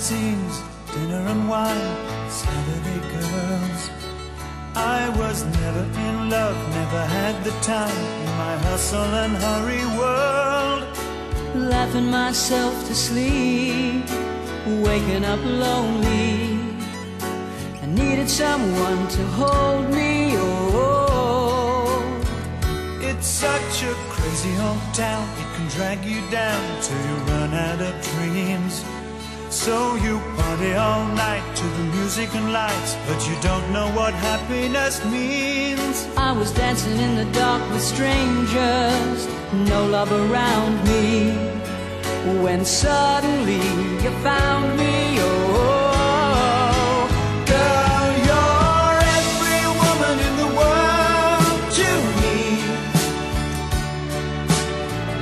scenes, dinner and wine, Saturday girls. I was never in love, never had the time in my hustle and hurry world. Laughing myself to sleep, waking up lonely. I needed someone to hold me. Oh, It's such a crazy old town, it can drag you down till you run. So you party all night to the music and lights, but you don't know what happiness means. I was dancing in the dark with strangers, no love around me. When suddenly you found me, oh, Girl, you're every woman in the world to me.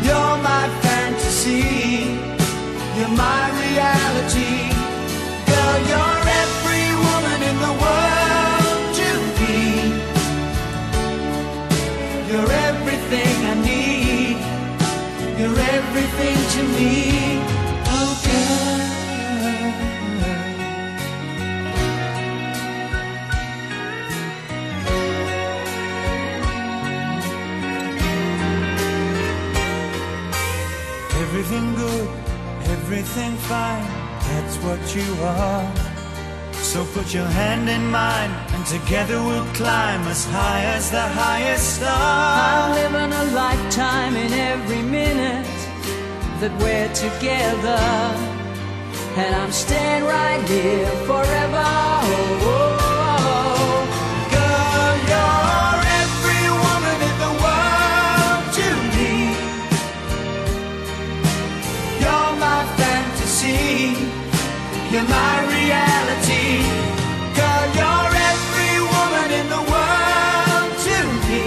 You're my fantasy. You're my reality. Girl, you're every woman in the world to me. You're everything I need. You're everything to me. Oh, girl. Everything good, everything fine, that's what you are. So put your hand in mine, and together we'll climb as high as the highest star. I'm living a lifetime in every minute that we're together. And I'm staying right here forever. You're my reality. Girl, you're every woman in the world to me.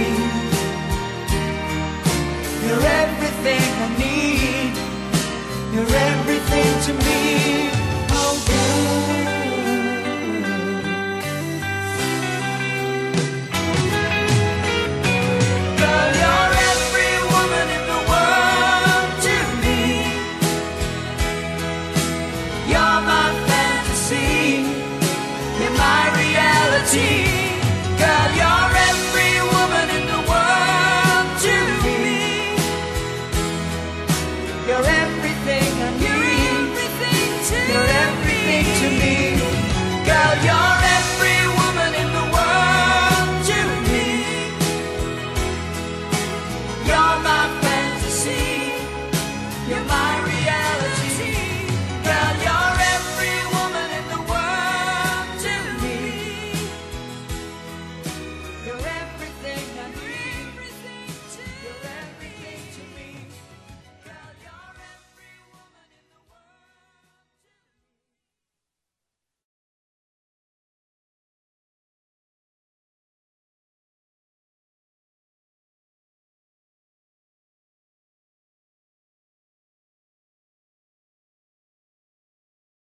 You're everything I need. You're everything to me. your every